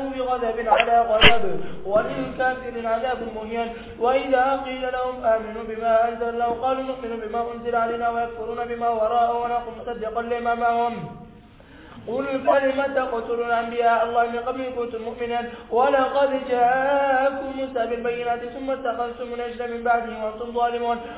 غضب على غضب وللكافرين عذاب مهين وإذا قيل لهم آمنوا بما أنزل الله قالوا نؤمن بما أنزل علينا ويكفرون بما وراءه ونقوم مصدقا لما معهم قل فلم تقتلون أنبياء الله من قبل إن كنتم مؤمنا ولقد جاءكم موسى بالبينات ثم اتخذتم أجل من بعده وأنتم ظالمون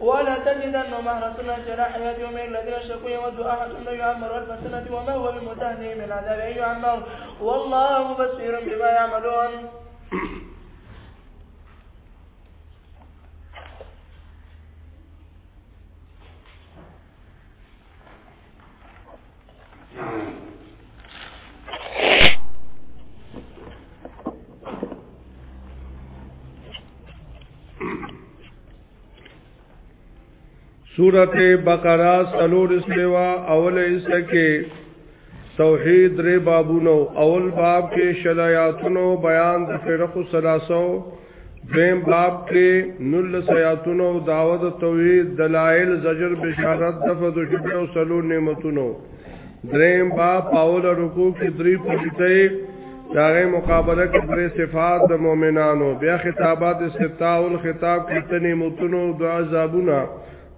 ولا تجدنهم أحرص الناس على حياتهم الذين شكوا يود أحد أن يعمر ألف سنة وما هو بمتهنه من عذاب أن يعمر والله بصير بما يعملون سورت بقرہ سلور اسلوا اول حصہ کې توحید ری بابونو اول باب کې شلایاتونو بیان د فرقو سلاسو دویم باب کې نل سیاتونو داوت توحید دلائل زجر بشارت دفد شکر او سلو نعمتونو دریم باب پاول رکو کې دری پوښتې داغه مقابله کې درې صفات د مؤمنانو بیا خطابات استفتاء الخطاب کې تنې متونو د عذابونه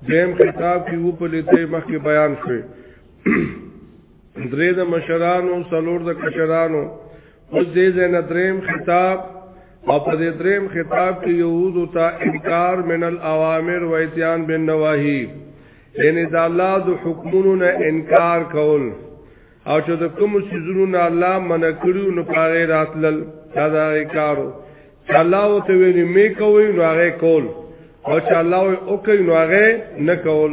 دیم خطاب کې و په لته مخکې بیان شوی درې د مشرانو سلور د کشرانو اوس دې زنه دریم خطاب او په دې دریم خطاب کې يهود ته انکار من الاوامر و اتيان بن نواهي یعنی د الله د حکمونو نه انکار کول او چې د کوم سيزونو نه الله منع کړو نو پاره راتلل دا دا کارو چې الله او ته ویلي می کوي نو هغه کول او چې الله او کوي نو هغه نه کول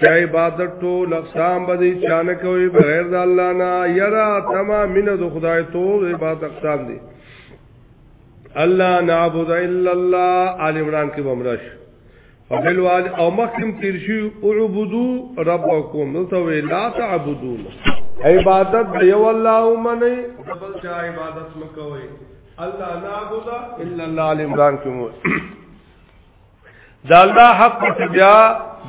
چې عبادت ټول اقسام باندې چانه کوي بغیر د الله نه یرا تمام من د خدای ټول عبادت اقسام دي الله نعبد الا الله آل عمران کې بمرش فبل وال او مخکم تیر شي اعبدو ربکم نو ته لا تعبدون عبادت دی والله ومني بل چا عبادت مکوي الله نعبد الا الله آل عمران کې دا الله حق په بیا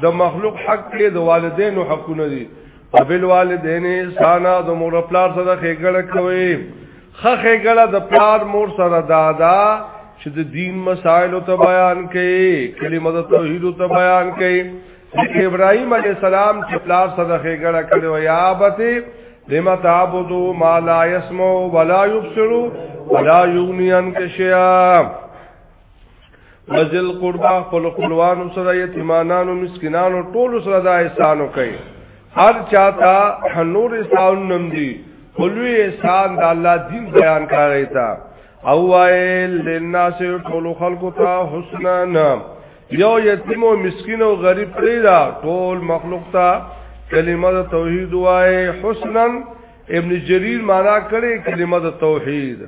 د مخلوق حق کې د والدینو حقونه دي او بل والدین انسان د مور خپل سره خېګړه کوي خه خېګړه د پلار مور سره دادا چې د دین مسائل ته بیان کوي کلمه د توحید ته بیان کوي ابراهيم عليه السلام چې پلار سره خېګړه کړو یا بته لما تعبدو ما لا يسمع ولا يبصر ولا يغني عنك شيئا وزل قربا خپل خپلوانو سره یتیمانانو مسکینانو ټول سره دا احسان وکړي هر چاته نور احسان نم دي خلوی احسان د الله دین بیان کوي تا او وایل للناس ټول خلق ته حسنا نام یو یتیم او مسکین او غریب پریدا ټول مخلوق ته کلمه د توحید وای حسنا ابن جریر معنا کړي کلمه د توحید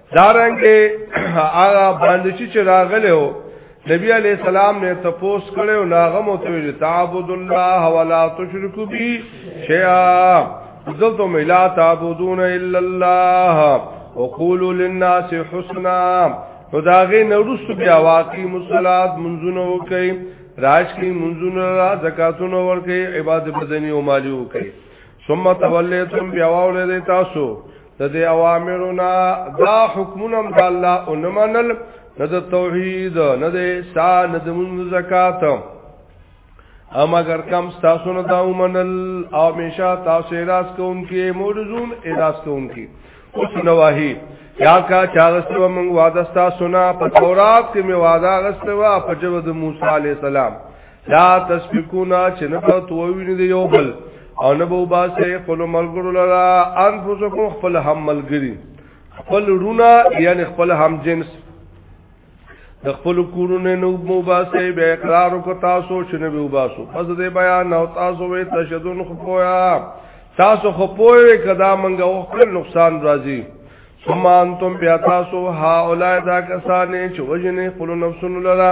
دارنګ هغه باندې چې راغله او نبی علی السلام نے تپوس کړو ناغم او تو تعبد الله ولا تشرک بی شیئا ذلتو ملا تعبدون الا الله وقولوا للناس حسنا خداغه نورس بیا واقعی مصلات منزونه وکي راج کی منزونه را زکاتونه ورکي عبادت بدنی او مالی وکي ثم تولیتم بیا واولې تاسو د دې اوامرو نه دا حکمونه د الله او نه منل نه د توحید نه د احسان نه د منځ زکات اما اگر کم تاسو نه دا ومنل او همیشه تاسو راز کوونکې مورزون اراز کوونکې اوس نواهی یا کا چاغستو من وعده تاسو نه په تورات کې می وعده غستوا په جواب د موسی علی السلام لا تسبقونا چې نه به توویني دی یو بل او نه به باسه خپل ملګرو لرا انفسکم خپل هم ملګری خپل رونا یعنی خپل هم جنس د خپل کورونه نو مو باسه به اقرار کو تاسو چې نه به باسو پس دې بیان او تاسو وې تشدن خو پویا تاسو خو پوهې کدا منګه او خپل نقصان راځي ثم انتم بیا تاسو ها اولای دا کسانې چې وجنې خپل نفسونو لرا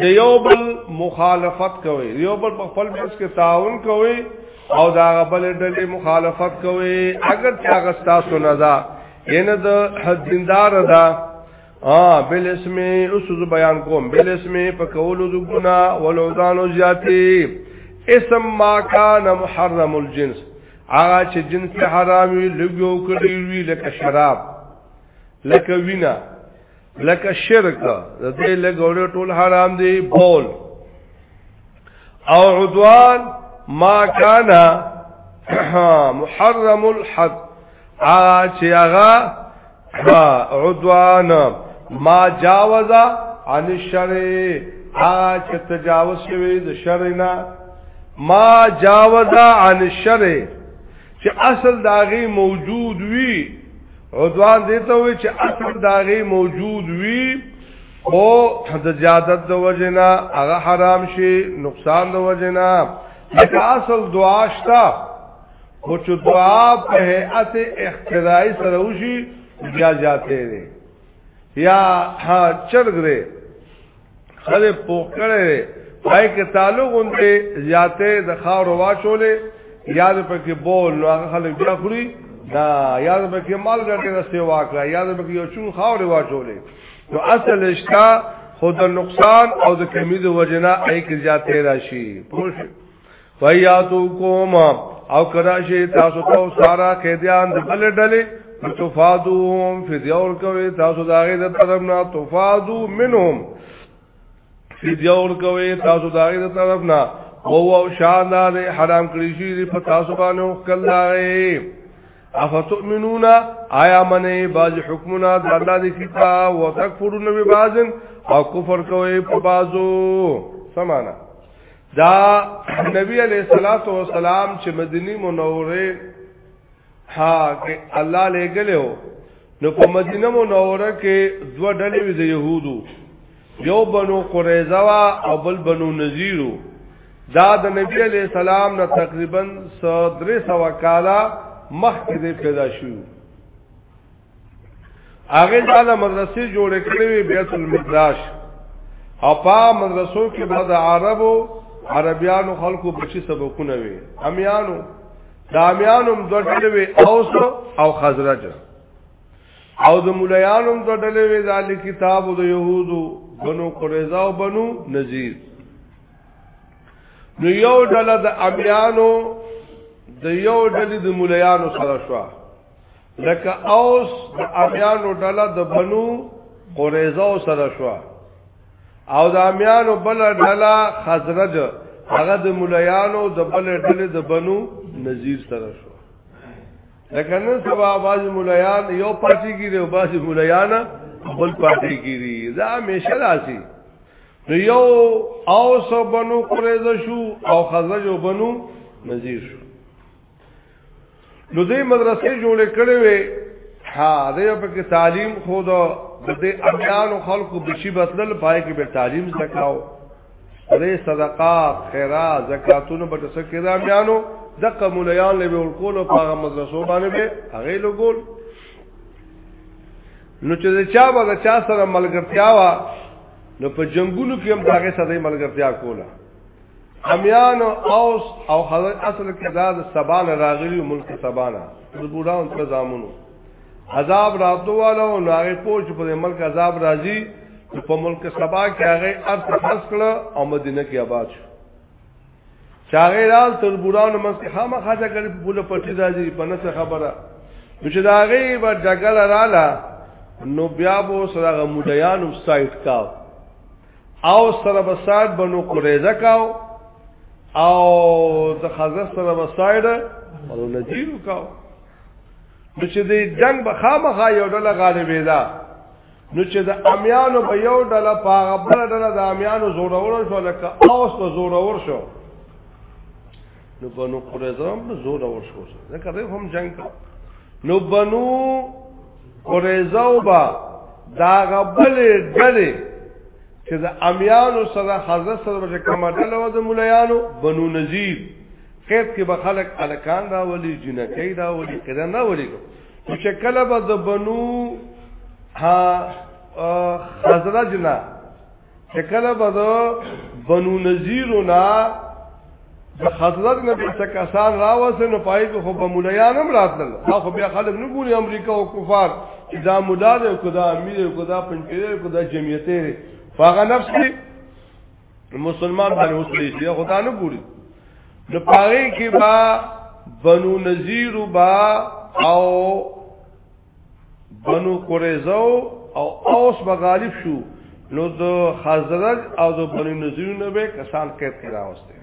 د یو بل مخالفت کوي یو بل په خپل منځ کې تعاون کوي او دا بل ډلې مخالفت کوي اگر چې هغه تاسو نه دا ینه د حدیندار دا ا بل اسم اوس بیان کوم بل اسم په کولو د ګنا ولودانو زیاتی اسم ما کان محرم الجنس هغه چې جنس حرامي لګو کړی وی لکه شراب لکه وینا لکه شرک د دې لګولې ټول حرام دي بول او عدوان ما کان محرم الحد ا چې هغه عدوان ما جاوزا عن الشرع ا چې تجاوز شوی د شرع نه ما جاوزا عن الشرع چې اصل داغي موجود وي عدوان دیتا وی چې اصل داغی موجود وی او د زیادت د وجنا هغه حرام شي نقصان د وجنا لکه اصل دعا شتا خو چې دعا په هيئت اختراعي سره وشي بیا جاته دي یا ها چرګ دی خله پوخ کړي دی پای کې تعلق اونته زیاته د خاور واچولې یاد پکې بول نو هغه خلک بیا خوري دا یاد پکې مال ګټه د سیوا کړه یاد پکې یو چون خاور واچولې نو اصل اشتا خود نقصان او د کمی د وجنا ایک زیاته راشي پوه ویاتو کوم او کراشی تاسو ته سارا قیدیان د بل ډلې تفادوهم فدیور کوي تاسو دا غي د طرف نه تفادو منهم فدیور کوي تاسو دا غي د طرف نه او او شان دا حرام کړی شي په تاسو باندې کله افتؤمنون آیا منی باز حکمنا د الله دی کتاب او تکفرون به بازن او کفر کوي په بازو سمانا دا نبی علیہ الصلوۃ والسلام چې مدینی منوره ها کې الله لګلو نو په مدینه منوره کې دوه ډلې وې د يهودو یو بنو قریظه وا او بل بنو نذیرو دا د نبی علیہ السلام نه تقریبا 300 کاله مخکې پیدا شوه هغه ځاله مدرسې جوړ کړې وي بیت المدراش او په مدرسو کې به د عربو عربیانو خلکو بچي سبقونه وي امیانو د امیانو مدرسې وي اوس او خزرج او د مولایانو مدرسې وي د کتاب د يهودو بنو قریظه او بنو نذیر نو یو ډله د امیانو د یو ډلې د مولایانو سره شوه لکه اوس د امیانو ډله د بنو قریزه سره شو او د امیانو بل ډله خزرج هغه د مليانو د بل ډله د بنو نذیر سره شو لکه نن سبا باز مليان یو پارټي کې دی باز مليان بل پارټي کې دی دا همیشه راځي نو یو اوس بنو قریزه شو او خزرج بنو نذیر شو نو دې مدرسې جوړې کړې وې ها دې په کې تعلیم خو دا د دې امیان خلکو بشي بدل پای کې به تعلیم زکاو دې صدقات خیرات زکاتونو به څه کې دا میانو د قمولیان له ورکول په هغه مدرسو باندې به هغه لګول نو چې چا به چا سره ملګرتیا وا نو په جنگونو کې هم داغه سره ملګرتیا کوله امیان او اوس او حضرت اصل کې دا د سبان راغلی ملک سبانا د بوډاون په زامنو عذاب راتو والو نو هغه پوج په ملک عذاب راځي په ملک سبا کې هغه ارث خاص کړه او مدینه کې آباد شو چاغې رال تر بوډاون مس کې خامہ خاصه کړي په بوله پټي راځي په نس خبره چې دا هغه به جګل رااله نو بیا به سره غمډیان او سایت کاو او سره بساید بنو قریزه کاو او د خزر سره بساید بنو نجیر کاو نو چې د جنگ به خامخا یو ډله غالبې ده نو چې د امیانو به یو ډله په هغه بل ډله د امیانو زورور شو لکه اوس په زورور شو نو بنو قریظه هم په زور اور شو ځکه دوی هم جنگ کړ نو بنو قریظه وبا دا غبل ډلې چې د امیانو سره حضرت سره به کومه ډله و د مولایانو بنو نذیر خیر کې به خلک الکان دا ولي جنکې دا ولي کړه نه ولي چې کله به د بنو ها خزرجنا چې کله به د بنو نذیرنا د حضرت نبی څخه کسان راوسه نو پای کې خو به مولایان هم راتلل دا خو بیا خلک نه ګوري امریکا او کفار چې دا مولا دی او دا امیر او دا پنځیر او دا جمعیت دی فغه نفس کې مسلمان باندې اوسلی شي خدا نه ګوري نو پاره کې با بنو نذیر با او بنو قریظه او اوس به غالب شو نو د خزرج او د بنو نذیر نه به کسان قید کې راوسته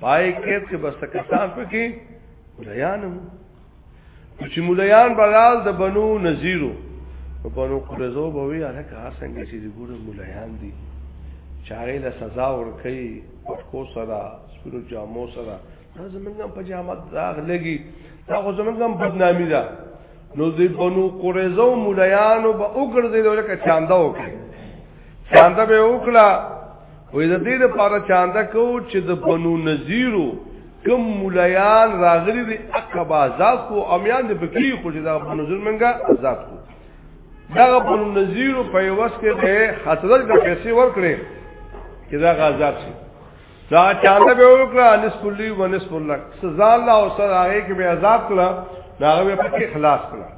پای قید کې بس کسان پکې مليانو چې مليان بغال د بنو نذیرو په بنو قریظه به وی هغه کار څنګه چې ګوره مليان دي چاغې له سزا ورکړي کو سره سپیرو جامو سره زمونږ هم په جامت داغ لګي دا خو زمونږ هم بدنامي ده نو دی بنو قریظه او مولایانو به وګرځیدل لکه چاندا وکړي چاندا به وکړه وې د دې لپاره چاندا کو چې د بنو نذیرو کم مولایان راغلي دي عقب آزاد کو امیان د بکی خو چې دا بنو نذیر منګه آزاد کو دا بنو نذیرو په واسطه به حسدل د پیسې ورکړي چې دا غزاد شي دا چانه به وکړه انس کلی ونس کلک سزا الله او سره هغه کې به عذاب کړه دا هغه په کې خلاص کړه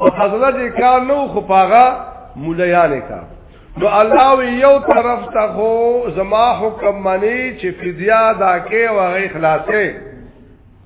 او حضرت دې کار نو خو پاغه مولایانه کا نو الله وی یو طرف ته خو زما حکم منی چې فدیا دا کې او هغه خلاصې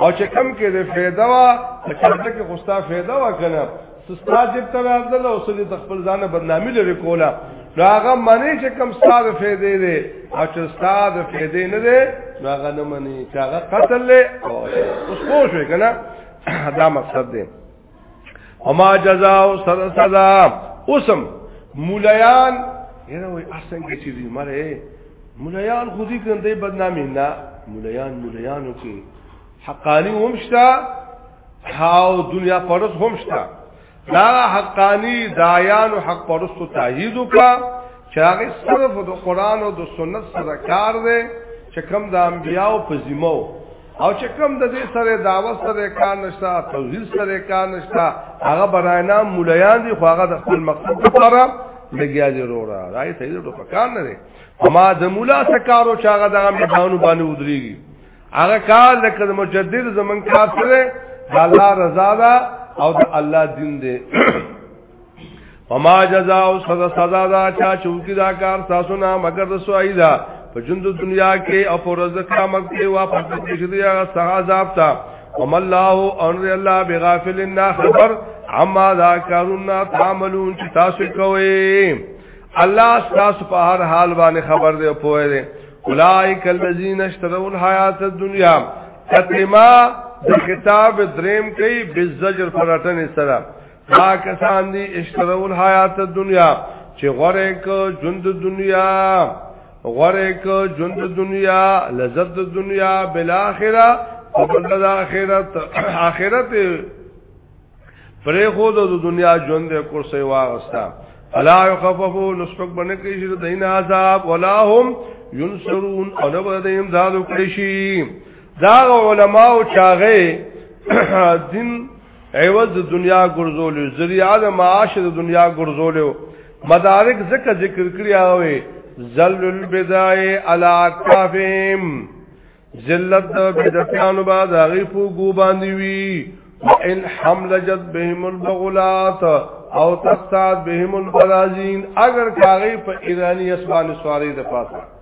او چې کم کې دې فایده وا چې کې خوستا فایده وا کنه سستا جب ته راځل او سړي تخپل ځانه بدنامي لري کوله نو هغه منی چې کم ستاد فیدې دي او چې ستاد فیدې نه دي نو هغه نه منی چې هغه قتل له اوس پوه شو کنه دا مقصد دی وما جزاء سزا اوسم مولیان یره وای احسن کې چې دې مړې مولیان خو دې ګندې بدنامي نه مولیان مولیانو کې حقانی هم شتا هاو دنیا پرس هم شتا دا حقانی دایان او حق پرس ته تایید وکا چې هغه صرف د قران او د سنت سره کار دی چې کوم د انبیاو په ذمہ او چې کوم د دې سره دعوت سره کار نشته توحید سره کار نشته هغه براینا مولایان دي خو هغه د خپل مقصد لپاره لګیا دي وروره راي ته دې په کار نه دي اما د مولا سکارو چې هغه دغه میدانو باندې ودرېږي هغه کار لکه د مجدد زمون کار سره د الله رضا ده او د الله دین دی وما جزاء سزا سزا دا چا چونکی دا کار تاسو نه مگر رسوایی دا په ژوند دنیا کې او پر ورځ قیامت کې واپس کیږي دا سزا عذاب تا وم الله ان الله بغافل النا خبر عما ذا کارون تعملون چې تاسو کوي الله تاسو په هر حال باندې خبر دی او پوهه دی اولائک الذین اشتروا الحیات الدنیا تتما د کتاب دریم کوي بزجر فراتن سره دا کسان دی اشترو الحیات دنیا چې غره ک ژوند دنیا غره ک ژوند دنیا لذت دنیا بل اخره او بل اخرت اخرت پرې خو د دنیا ژوند کورسې واغستا الا يخففو نسبق باندې کې شي د دین عذاب ولا هم ينصرون او نه به دیم دادو کړی شي دا علماء چاغه دین عوض د دنیا ګرځول ذریعہ د معاش د دنیا ګرځول مدارک ذکر ذکر کړی اوی ذل البدای علی کافهم ذلت د بدعتانو با د غی په ګو باندې وی ان حمل جد بهم البغلات او تستاد بهم البرازین اگر کاغی په ایرانی اسمان سواری د پاسه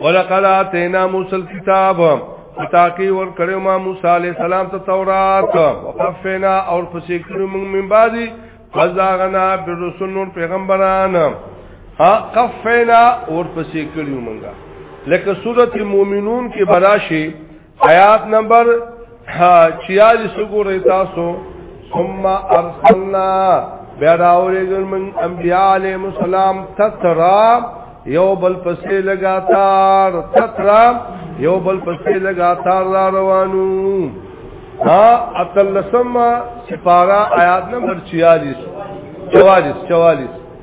ولقد اتینا موسی الكتاب تاکي ور کړو ما موسی عليه السلام ته تورات وقفنا اور پسې کړو موږ من بعدي فزاغنا برسول نور پیغمبران ها قفنا اور پسې کړو موږ لکه سورته مومنون کې براشي آیات نمبر 46 وګورئ تاسو ثم ارسلنا بیا راولېګل من انبیاء علیهم السلام تترا یو بل پسې لگاتار تترا یو بل پسې لگاتار را روانو ها اتلسم سپارا آیات نمبر 46 44 44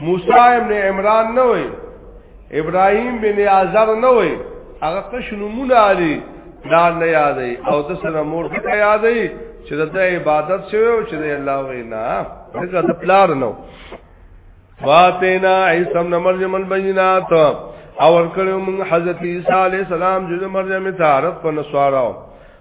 موسی ابن عمران نه وي ابراهيم بن ازر نه وي هغه قش نمونه علي دا نه یادې او د سره مور ته یادې چې د عبادت شوی او چې د الله وینا دغه د پلار نو واتینا عیسی ابن مریم البینات او ورکړو موږ حضرت عیسی علی السلام چې مریم ته عرب په نسواراو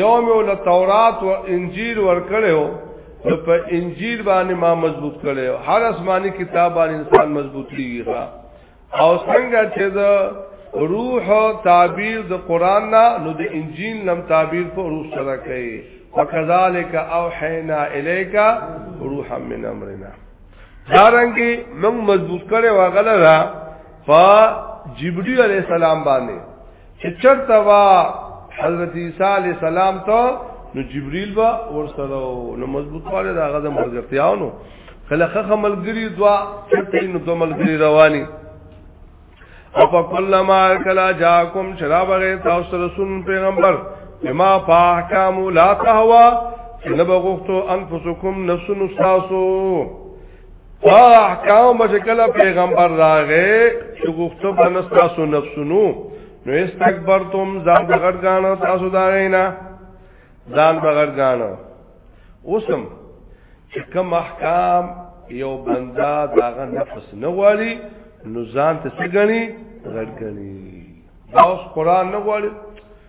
یو مې ول تورات او انجیل ورکړو نو په انجیل باندې ما مضبوط کړو هر آسماني کتاب باندې انسان مضبوط کیږي او څنګه چې دا روح تعبیر د قران نه نو د انجیل نم تعبیر په روح سره کوي وکذالک اوحینا الیک روحا من امرنا دارنګي موږ مضبوط کړو غلره په جبرئیل علی السلام باندې چې چرته وا حضرت عیسی علی السلام ته نو جبريل با ورسره نو مضبوط والے دا غزه مرګتیاونو کله خخه ملګری دوا چرته نو دو ملګری رواني او په کله ما کلا جاکم شراب غیر تاسو رسول پیغمبر بما فاحکام لا تهوا نبغختو انفسکم نفس نستاسو هغه احکام به کله پیغمبر راغې چې غوښته بنس تاسو نفسونو نو استکبرتم ځان بغړ غاڼه تاسو دا غینا ځان بغړ غاڼه اوسم چې کوم احکام یو بندا داغه نفس نه والی نو ځان ته څنګه غړ غني دا اوس قران نه والی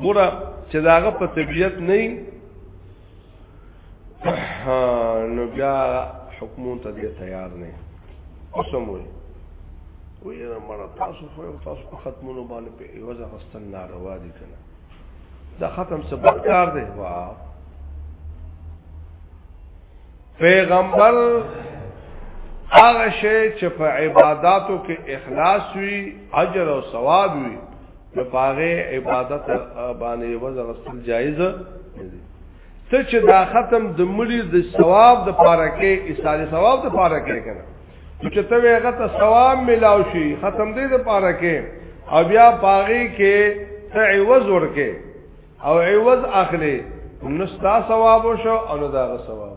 ګوره چې داغه په طبیعت نه نو بیا حکمون ته دې تیار نه اوسم وي وی مړه تاسو خو تاسو په ختمونو باندې په ایوازه غستل ناروا دي کنه دا ختم څه بدکار دی وا پیغمبر هغه شی چې په عبادتو کې اخلاص وي اجر او ثواب وي نو پاغه عبادت باندې وځ غسل جایز دی ته چې دا ختم د مړي د ثواب د پاره کې ایصال ثواب د پاره کې کنه چې ته هغه ته ثواب ملاو شي ختم دې د پاره کې او بیا پاغي کې ته عوض ورکې او عوض اخلي نو ستا ثواب شو او نو دا ثواب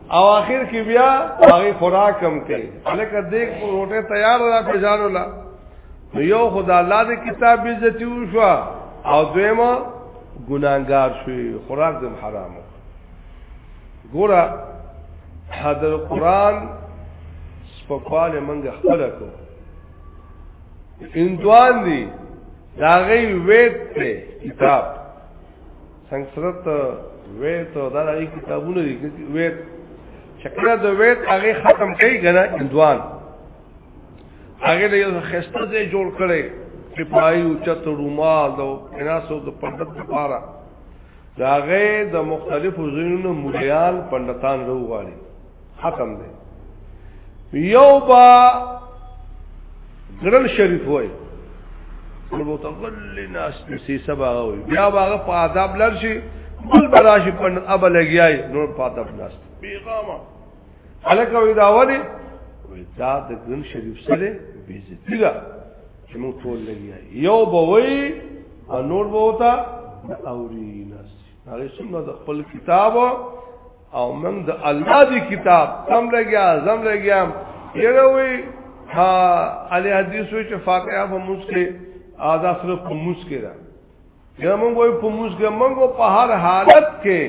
او اخر کې بیا هغه خوراک کم کوي الکه دې روټه تیار را پېژان ولا یو خدا الله دې کتاب عزت وشو او دویمه ګناګار شوی خوراک دې حرام ګوره حضر قران سپکواله منګه خپل کو اندوان دي دا غي وېټ کتاب سنسکرت ویت دا دغه کتابونه دي ویت شکره د ویت هغه ختم کوي کنه اندوان هغه د یو خسته ځای جوړ کړي چې پای او چت رومال د اناسو د پندت لپاره دا هغه د مختلفو ځینونو مليان پندتان روغالي ختم دی یو با ګرل شریف وای متغلی ناس نسی سبا وای بیا باغه په آداب لر شي بل براشي په ابل لګیای نور په آداب ناس بیغامه الکه وی دا ودی وی دا د ګرل شریف سره بیزتی دا چې مو ټول لګیای یو بوي نور بوتا اوري ناس هغه څنګه د خپل کتاب او موږ د الله دی کتاب سم لګیا زم لګیا یره وی ها علی حدیث وی چې فاتحه په موږ کې ادا سره په موږ کې ده یا موږ وی په موږ کې موږ په هر حالت کې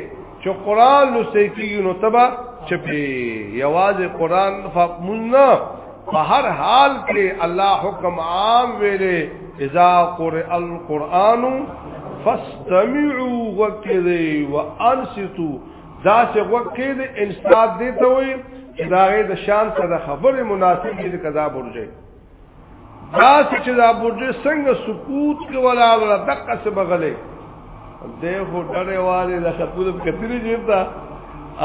چې قران لوستي کیږي نو تبا چپی یوازې قران فقمنا په هر حال کې الله حکم عام ویلې اذا قرئ القرآن فاستمعوا وکذي وانصتوا دا چې وکې د انصات دي ته وي دا غي د شان سره خبره مناسب دي کدا برجه دا چې دا برجه څنګه سکوت کې ولاړه دقه څه بغلې دې هو ډړې والے د خپل کتري جیبتا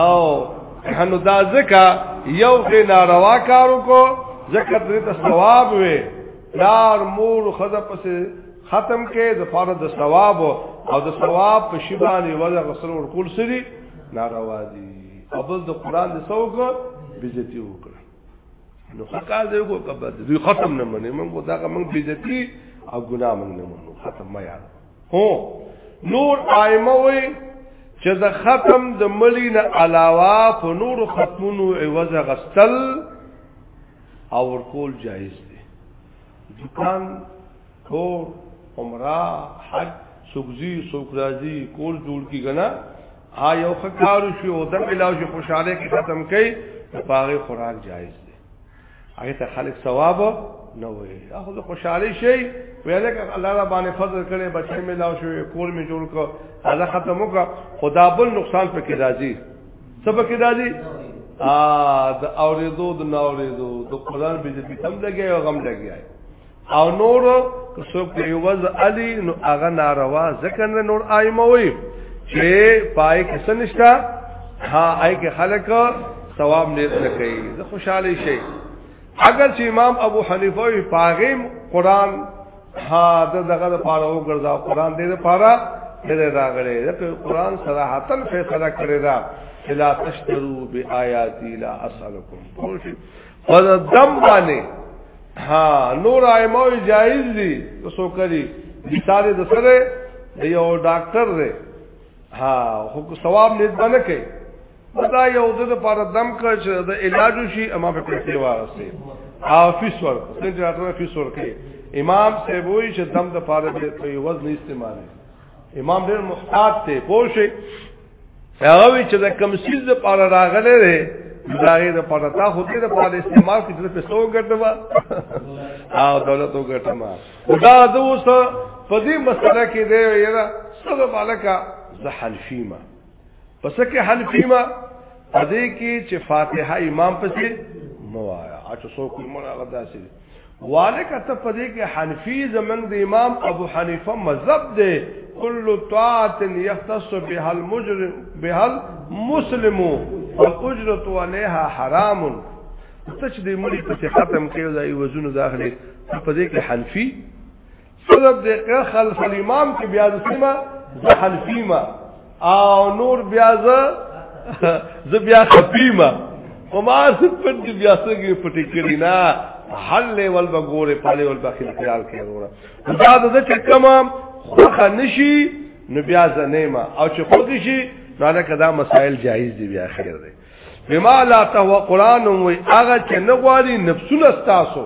او هنو دا ځکه یو کې ناروا کارو کو ځکه دې ته ثواب وي لار مور خزه پسې ختم کې د فار د ثواب او د ثواب په شیبانه ولا غسل ور کول سری ناروا دي او بل د قران د سوګ بیزتی وکړه نو حقا دې کو کبد دوی ختم نه منې موږ دا موږ بیزتی او ګناه موږ نه منو ختم ما یاد هو نور ائمه وي چې د ختم د ملي نه علاوه په نور ختمونو عوض غستل او ورکول جایز دي دکان کو عمره حج سوګزي سوکرازي کول جوړ کی غنا ها یو خکار شو د علاج خوشاله کې ختم کړي په هغه خوراک جایز دي هغه ته خلک ثواب نه وي هغه د خوشحالي شي ویل ک الله را باندې فضل کړي بچي مې لاو شو کور مې جوړ کو هغه ختم وکړه خدا بل نقصان پکې راځي څه پکې راځي ا د اوریدو د ناوریدو د قران به دې تم لګي او غم لګي او نور که څوک په عوض علی نو هغه ناروا ځکه نور آیموي چې پای کې سنشتا ها آی کې خلک ثواب نیت نه کوي زه خوشاله شي اگر چې امام ابو حنیفه وی پاغیم قران ها دغه د پاره وګرځا قران دې د پاره دې راغلي د قران صراحتن فیصله کړی دا لا تشترو بیااتی لا اسالکم په دم باندې ها نور ائمه جایز دي تاسو کړی مثال د سره یو ډاکټر دی ها خو ثواب نه باندې کوي دا یو د لپاره دم کړ چې د علاج شي اما په پیسې وارسته او فیس ور څنګه راټول فیس ور کوي امام صاحب وایي چې دم د لپاره د یو وزن استعمال امام ډېر محتاط دی پوه شي هغه وی چې د کم سیز د پاره راغله ده داغه د پاره تا خو دې د پاره استعمال کې چې پیسو ګټما او دولت وګټما دا د اوس په دې مسله کې دی یرا سره مالکا ز حلفیما پس کې حلفیما پدې کې چې فاتحه امام پسې موایا اچ سو کومه غدا سي والک ته پدې کې حنفي زمنګ د امام ابو حنیفه مذهب دی کل طاعت یختص بها المجرم بها المسلم فاجرت عليها حرام ته چې دې مړي په ختم کې ځای وزن داخلي پدې کې حنفي صرف د خلف الامام کې بیا د سیمه د حلفیما او نور بیا ز ز بیا خفیما او ما سپن دي بیا څنګه پټی کړی نه حل ول بغوره پاله ول بخیل خیال کې وروره دا د چې کما خوخه نشي نو بیا زنیما او چې خوږی شي نو دا کدا مسائل جایز دي بیا خیر دي بما لا تهوا قران وي هغه چې نه غواړي نفسونه تاسو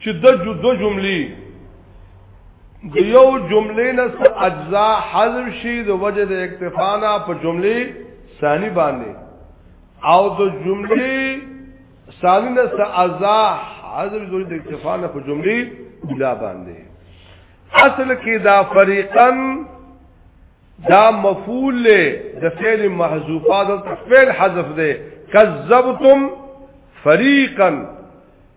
چې د جو دو جملې د یو جملې نه اجزا حذف شي د وجه د اکتفا نه په جملې ثانی باندې او د جملې ثانی نه اجزا حذف د اکتفا نه په جملې بلا باندې اصل کې دا فریقن دا مفعول له د فعل محذوفات د فعل حذف ده کذبتم فریقا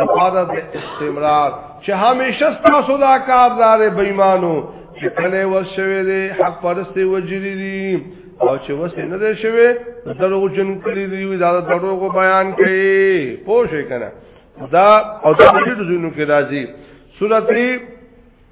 لپاره د استمرار چې همیشه تاسو دا کار دارې بېمانو چې کله وشوي دي حق پرسته وجري دي او چې وسه نه ده شوي دروغ جن کړی دی دا دروغ بیان کوي پوه شئ کنه دا او دا دې ځینو کې راځي سورته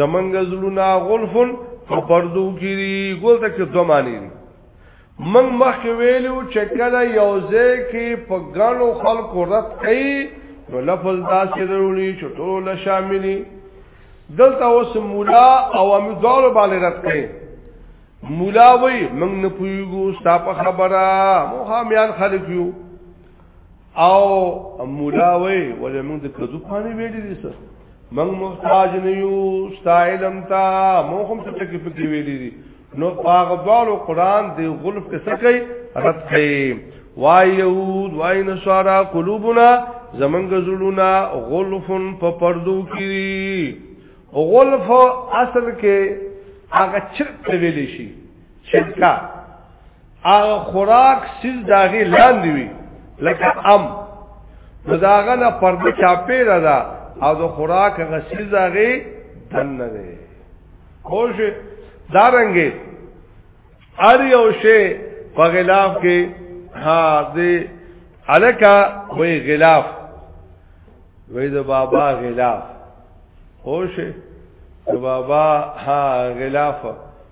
زمنګ زلونا غلفن په پردو کې دی ګول ته کې دوه معنی دي من مخکې ویلو چې کله یو ځای کې په غاڼو خلکو رد کوي نو لفظ دا سرونی چې ټول شاملي دلته اوس مولا او امدار باندې رد کوي مولا وی موږ نه پویګو ستا په خبره مو همیان خلک یو او مولا وی ولې موږ د کدو پانی ویلې دي سر موږ محتاج نه یو ستایلم تا موږ هم څه کې پکې ویلې دي نو هغه دوالو قران دی غلف کې څه کوي رد کوي وای یهود وای نصارا قلوبنا زمنګ زړونا غلفن په پردو کې غلف اصل کې هغه چرته ویلې شي شرکا هغه خوراک سیز داغه لاندې وي لکه ام نو داغه نه پرده چاپې را ده او د خوراک هغه سیز داغه دن نه ده خوش دارنګې ار یو شی په غلاف کې ها دې الکا وې غلاف وې د بابا غلاف خوش د بابا ها غلاف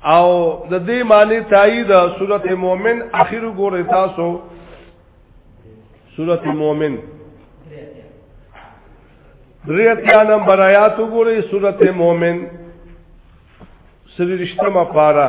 او د دې معنی تایید سورته مؤمن اخر ګوره تاسو سورته مؤمن دریتیا نمبر آیات ګوره سورته مؤمن سرشتمه پارا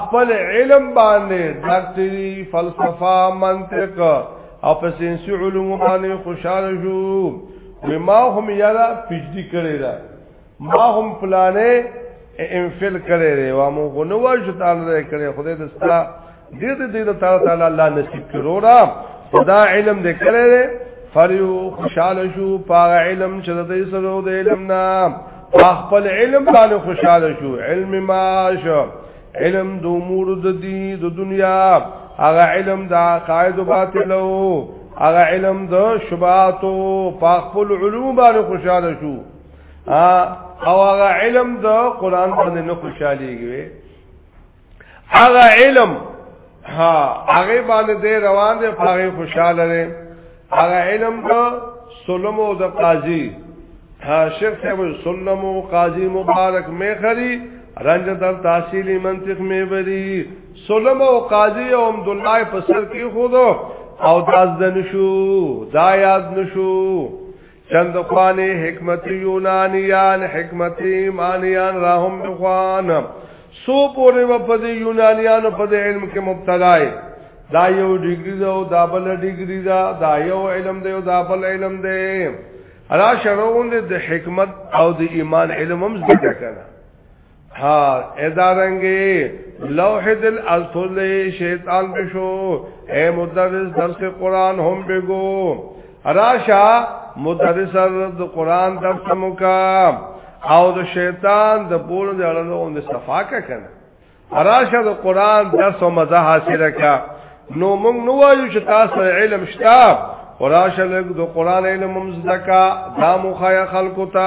خپل علم باندې ډاکټري فلسفه منطق او په سینسي علوم باندې خوشاله شو بما هم یلا پښدي کړی دا ما هم پلانې انفل کړی دی و مو غنوا شیطان دې کړی خدای دې ستا دې دې دې تعالی تعالی الله نصیب کړو را خدا علم دې کړی فریو خوشاله شو پاغ علم چې د دې سره د علم نام خپل علم باندې خوشاله شو علم معاش علم د امور د دین د دنیا هغه علم دا قائد باطلو هغه علم د شباتو پاکپل علوم باندې خوشاله شو او هغه علم د قران باندې نه خوشاليږي هغه علم ها هغه باندې دې روان دي هغه خوشاله دي هغه علم د سلم او د قاضي ها شیخ صاحب سلم او قاضي مبارک میخری رنج در تحصیلی منطق می بری سلم او قاضي او عبد الله په سر کې خودو او داز د نشو دا یاد نشو چند خوانی حکمت یونانیان حکمت ایمانیان راهم دخوان سو پوری و پد یونانیان و پد علم کې مبتلائی دا یو ډیگری دا و دا بل ډیگری دا دا یو علم دا و دا بل علم دا را شرعون دا حکمت او دا ایمان علم هم زده کنه ها ادارنګي لوح دل الفل شیطان بشو اے مدرس درس قران هم بگو راشا مدرس د قران درس مکا او د شیطان د بولو د اړلو د صفاکه کنه راشه د قران درس او مزه حاصله کا نو موږ نو وایو چې تاسو علم شته او راشه له د قران علم مزدکا دا مخه خلکو ته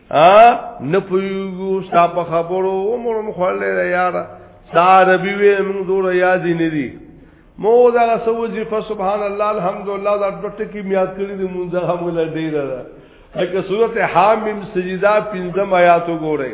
ا نه پویګو ستا په خبرو عمر مخلل یار عربي وې موږ دور یاد نه دي مو دا سوځي په سبحان الله الحمدلله دا ټټه کې میاد کړی دی مونږه هم ول ډیر ده لکه سورته حامیم سجدا پنځم آیات وګورئ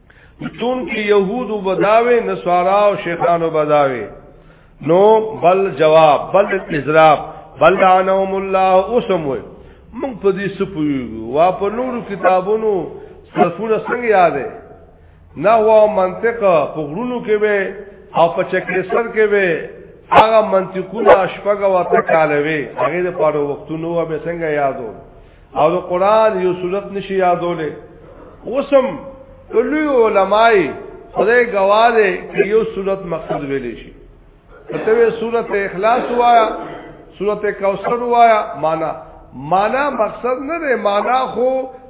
چون کې يهودو بداوي نصارا او شیخانو بداوي نو بل جواب بل اضراب بل لعنهم الله اسم وي موږ په دې سپویو وا په نورو کتابونو صرفونه څنګه یادې نه هو منطق په غرونو کې وي او په چکرسر کې وي هغه منطقونه شپږه واته کالوي هغه د پاره وختونو به څنګه یادو او د قران یو صورت نشي یادولې اوسم لوی علماي خدای گواهه یو صورت مقصد ویلې شي ته صورت اخلاص وایا صورت کوثر وایا معنا معنا مقصد نه دی معنا خو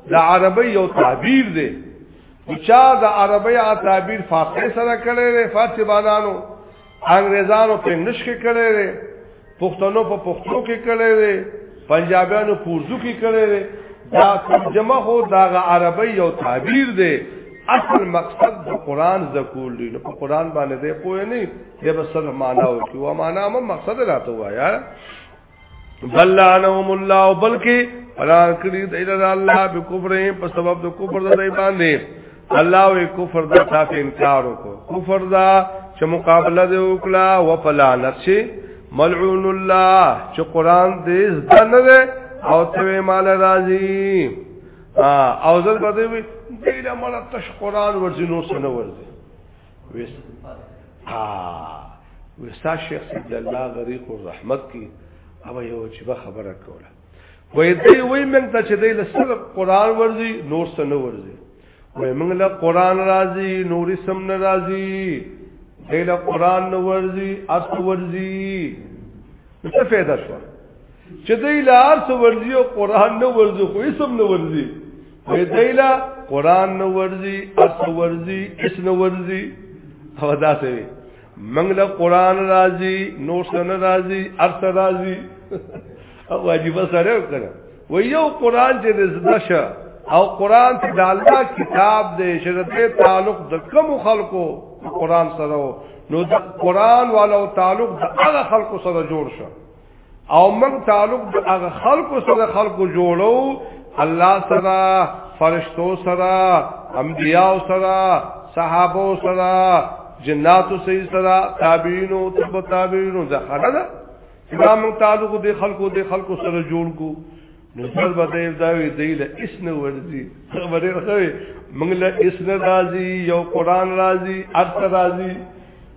د عربی یو تعبیر دی چا د عربی تعبیر فارسی سره کړی دی فارسی باندې انګريزانو په انګلیش کې کړی دی پښتنو په پښتو کې کړی دی پنجابیانو په اردو کې کړی دی دا ترجمه هو دا عربی یو تعبیر دی اصل مقصد د قران ذکول دی نو په قران باندې دی پوه نه دی بس سره معنا او کی و معنا مو مقصد راته وایا بل لعنهم الله بلکې فرار کړی د الله په کفر په سبب د کفر د دی باندې الله وی کفر د تا په انکار وکړو کفر دا چې مقابله دې وکړه او په لعنت شي ملعون الله چې قران دې زده نه ده او ته مال راضي او زل بده وی دې له مل تش قران ورځینو سره ورځي ویس ها وستا شیخ صاحب الله غریق او رحمت کی او یو چې به خبره کوله وای دی وای موږ ته چې دی له سره قران ورزي نور څه نه ورزي وای موږ له قران راضي نور سم نه راضي دی له قران نه ورزي اصل ورزي څه فائدہ شو چې دی لا ارس ورزي او قران نه ورزي خو اسم نه ورزي وې دی لا قران نه ورزي ارس ورزي اس نه ورزي او دا څه وي منګله قران راځي نو سن راځي ارس راځي او واجب سره وکړه و یو قران چې زده شه او قران ته د الله کتاب دی چې د تعلق د کم خلکو قران سره نو د قران والو تعلق د هغه خلکو سره جوړ شه او موږ تعلق د هغه خلکو سره خلکو جوړو الله سره فرشتو سره انبیاء سره صحابه سره جناتو سره سره تابعین او تبع تابعین دا خلک دا موږ تعلق د خلکو د خلکو سره جوړ کو نو سر بدل دا وی دی له اسن ورزي خبره راځي موږ له اسن راځي یو قران راځي ارت راځي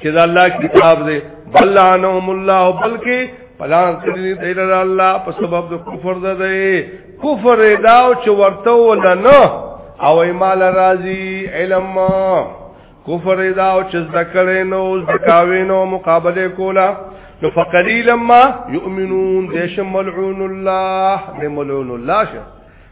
چې دا الله کتاب دی بل لعنهم الله بلکې پلان کړی دی دا الله په سبب د کفر ده دی کفر دا او چې ورته ولنه او ایمال راضی علم کفر دا او چې ذکرې نو ذکاوې نو مقابله کولا نو فقلیل ما یؤمنون دیش ملعون الله دی ملعون الله شه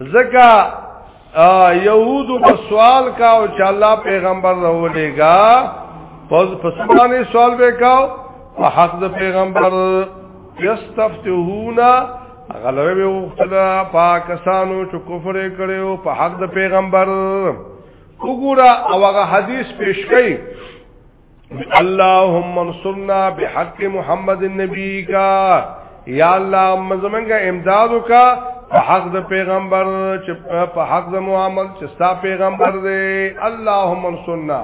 زکا یهودو په سوال کاو چې الله پیغمبر راولېګا پس پس باندې سوال وکاو په حق د پیغمبر یستفتحونا غلبه به وختلا پاکستانو چې کفر کړو په حق د پیغمبر وګوره او هغه حدیث پیش کړي اللهم انصرنا بحق محمد النبي کا یا الله مزمنګه امداد وکا په حق د پیغمبر چې په حق د محمد چې ستا پیغمبر دی اللهم انصرنا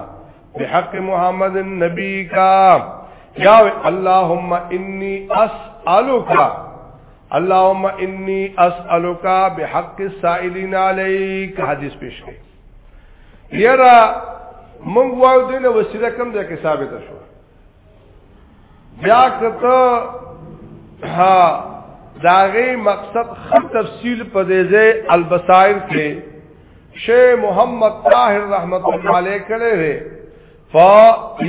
بحق محمد النبي کا یا اللهم انی اسالک اللهم انی اسالک بحق السائلین علیک حدیث پیش کړي یرا مونږ وایو د له وسیله کم ځای کې ثابت شو بیا کته ها داغه مقصد خط تفصیل په دې ځای البصائر کې شیخ محمد طاهر رحمت الله علیه کړه دی فا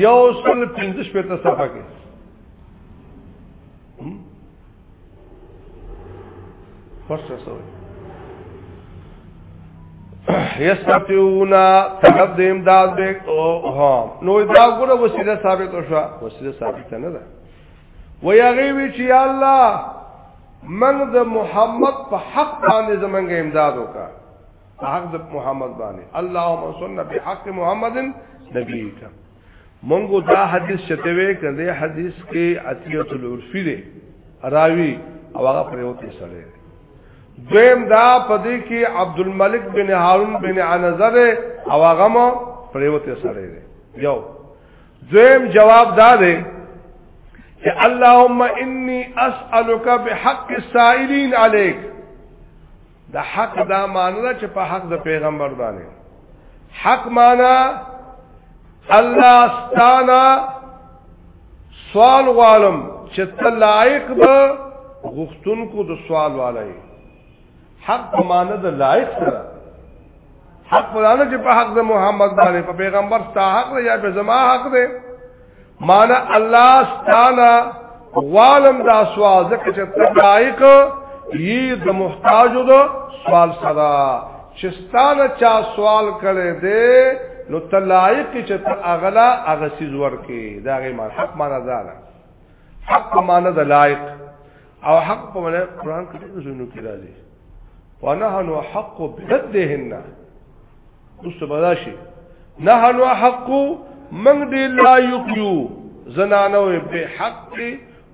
یوصل 15 په تصفه کې فرصه سوي یستفتیونا طلب د امداد به او ها نو دا ګره وسیله ثابت شو وسیله ثابت نه ده ویا غوی چې الله من د محمد په حق باندې زمونږه امداد وکا حق د محمد باندې اللهم صل بحق محمد نبیک مونږ دا حدیث چته وی کنده حدیث کې عطیت العرفی دی راوی او هغه پریوتی سره دویم دا پدې کې عبد الملک بن هارون بن عنزر او هغه مو پریوتی سره دی یو دویم جواب دا دی کہ اللهم انی اسألک بحق السائلین علیک د حق دا معنی ده چې په حق د پیغمبر باندې حق معنا الله ستانا سوال غالم چې تلایق د غختونکو د سوال والای حق معنا د لایق سره حق خدانه چې په حق د محمد باندې په پیغمبر ستا حق دی یا په زما حق دی معنا الله تعالی غوالم دا سوال ځکه چې تقایق یی د محتاجو دو سوال صدا چې ستانه چا سوال کړي دی نو تلایق چې ته اغلا اغسیز ورکې دا غي مان حق معنا ده حق معنا د لایق او حق په ولای قران کې د زونو کې راځي ونحن حق بردهن اوس بداشي نحن حق من دې لا یقیو زنانو به حق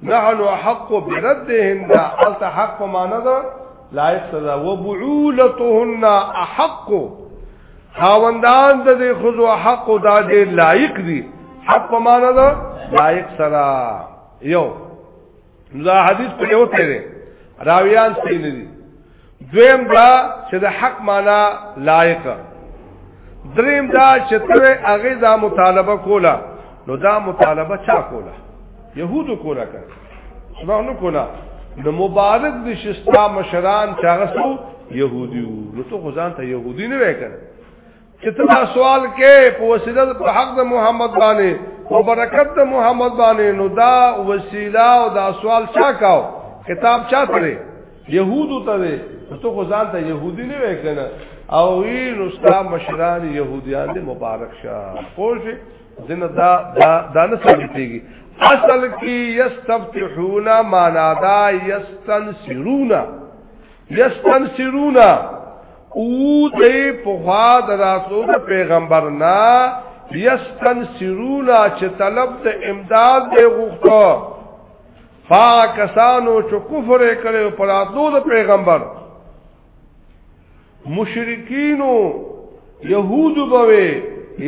نحن حق بردهن دا الته حق په معنا ده لایق سزا وبعولتهن احق خاوندان د دې خزو حق او دا دې لایق دي حق په معنا ده لایق سره یو دا حدیث په یو ته دی راویان صحیح نه دي دویم دا چې د حق معنا لایق دریم دا چې تر هغه دا مطالبه کوله نو دا مطالبه چا کوله يهودو کوله کړ سبحان الله کوله د مبارک د شستا مشران چاغسو يهوديو نو ته ځان ته يهودي نه وکړ چې تدا سوال کې په وسیله د حق د محمد باندې او برکت د محمد باندې نو دا وسیله او دا سوال چا کاو کتاب چا ترې يهودو ته دی ته خو ځان ته يهودي نه وای کنه او وی نو ستا مشران يهوديان دې مبارک شه پوه شي دنه دا دا دا نه ثابتېږي اصل کې یستفتحون معنا دا یستنصرون یستنصرون او دې په خوا د رسول پیغمبر نه یستن سرونا چې طلب د امداد دی غوښته پاکستانو چې کفر کړي پر اتلو د پیغمبر مشرکینو يهود بوي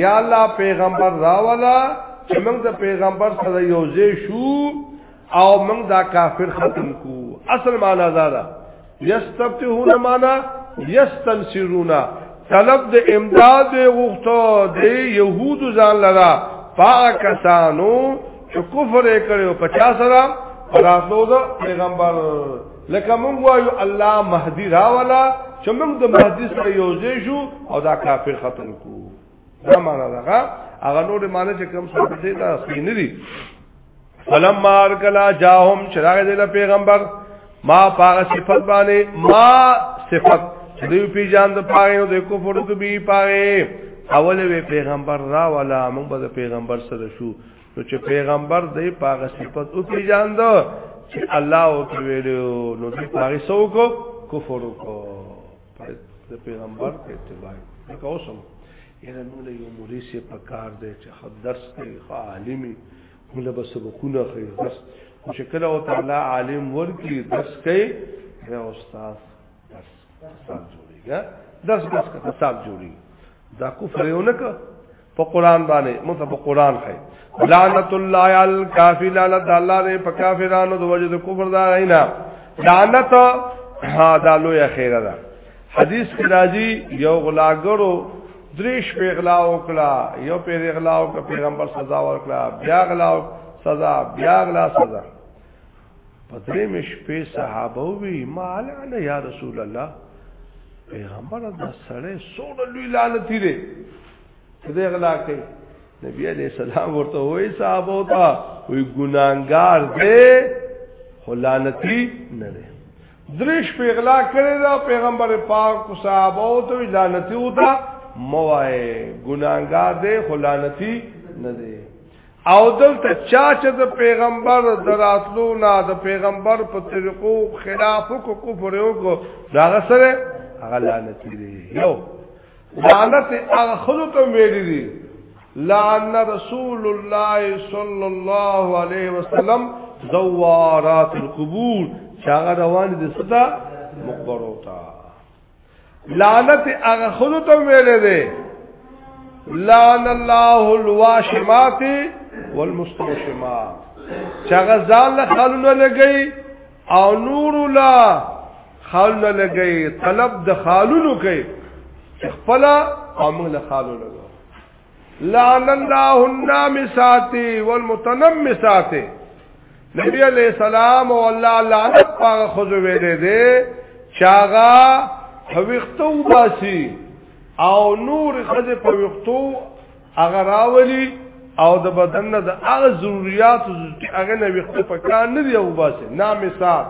یا الله پیغمبر راولا چې موږ د پیغمبر سره یوځې شو او موږ دا کافر ختم کو اصل معنا دا ده یستفتحون معنا یستنصرون طلب د امداد غوښتو د يهودو ځان لرا پاکستانو چې کفر کړو 50 سره راتلو د پیغمبر لکه موږ وایو الله مهدی راولا چې موږ د مهدی سره یوځې شو او دا کافر ختم کو دا معنا ده هغه نور معنی چې کوم څه دې دا سینې دي فلما ارکلا جاهم چراغ دې پیغمبر ما پاغه صفت باندې ما صفت دې پی جان د پاره دې کفر دې بي پاره اول وی پیغمبر را ولا موږ به پیغمبر سره شو نو چې پیغمبر دې پاغه صفت او پی جان دو چې الله او ویلو نو دې پاره سو کو کفر کو د پیغمبر په اتباع لکه اوسم یره موږ له یو مولوی سي په کار دی چې خو درس کوي خو عالمي موږ به سبقونه خو درس او چې کله او تعالی عالم ورکی درس کوي یا استاد درس استاد جوړیږي درس بس کا استاد جوړي دا کفر یو نه په قران باندې موږ په قران خې لعنت الله علی الکافر لعنت الله دې په کافرانو د وجود کفر دا نه لعنت ها دا لوی خیره ده حدیث کې راځي یو غلاګرو دریش په غلا وکړه یو په غلا وکړه پیغمبر سزا ورکړه بیا غلا سزا بیا غلا سزا پدری مش په صحابه وی مالانه یا رسول الله پیغمبر د سړی سوره لوی لعنتی دی دې غلا کوي نبی علیہ السلام ورته وای صحابه او تا وی ګناګار دی خلانتی نه دی درش پیغلا کړی دا پیغمبر پاک کو صحابه او ته لعنتی وتا موای ګناګار دی خلانتی نه دی او دلته چا چې د پیغمبر دراتلو نه د پیغمبر په طریقو خلاف کو کفر یو کو دا غسره هغه لعنت دی یو لعنت هغه خلق ویل دي لعن رسول الله صلی الله علیه وسلم دوارات القبور چاغه روان دي صدا مقبرو ته لعنت هغه خلو ته ویلې ده لعن الله الواشمات والمستوشمات چاغه ځان له خلونه لګي او نور لا خلونه لګي طلب د خالونو کوي خپل عمل خالو لګي لعن الله النامسات والمتنمسات نبی علیہ السلام او الله لعنت پاغه خزو ویلې دي چاغا وختو باسي او نور خزه په وختو هغه راولي او د بدن نه د هغه ضرورت چې هغه نه وخت په کار نه دی او باسي نامسات